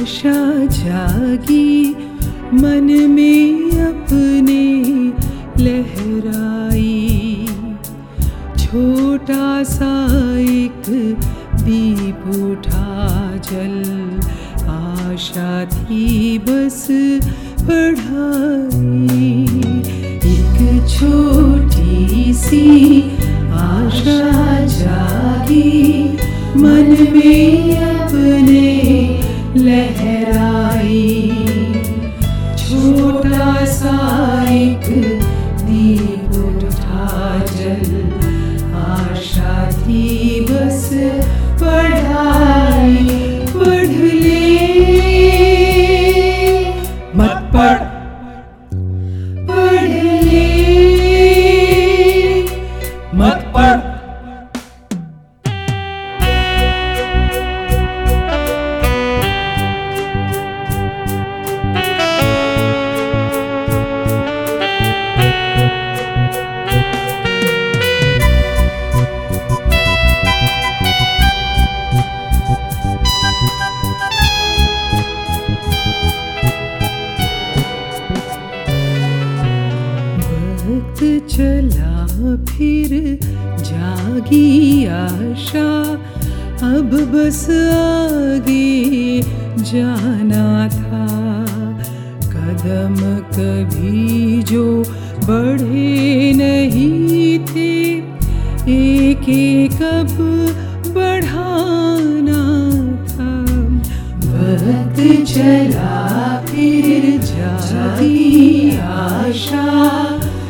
आशा जागी, मन में अपने लहराई। छोटा सा एक दीप उठा जल, आशा थी बस पढ़ाई एक छोटी सी आशा जागी, मन में अपने लहराई, छोटा सा एक दीप उठा जल, आशा थी बस पढ़ाई, पढ़ ले। मत पढ़ जागी आशा, अब बस आगे जाना था। कदम कभी जो बढ़े नहीं थे, एक एक अब बढ़ाना था। वक्त चला, फिर जागी आशा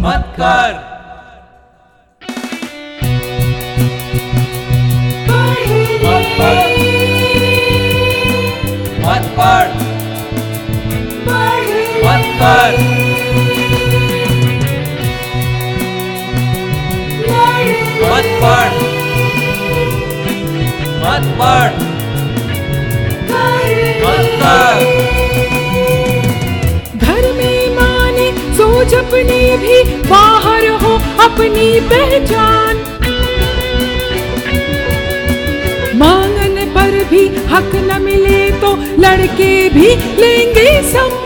मत कर। मत पढ़ मत पढ़ अपनी पहचान मांगने पर भी हक न मिले तो लड़के भी लेंगे सम्मान।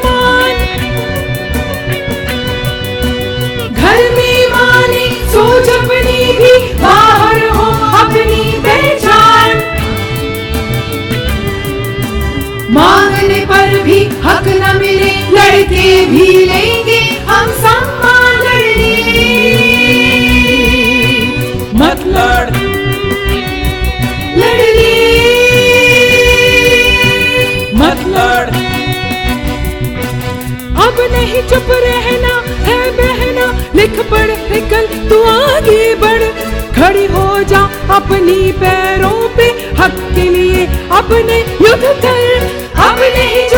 नहीं चुप रहना है बहना। लिख पढ़ निकल तू आगे बढ़। खड़ी हो जा अपनी पैरों पे। हक के लिए अपने युद्ध कर। अब नहीं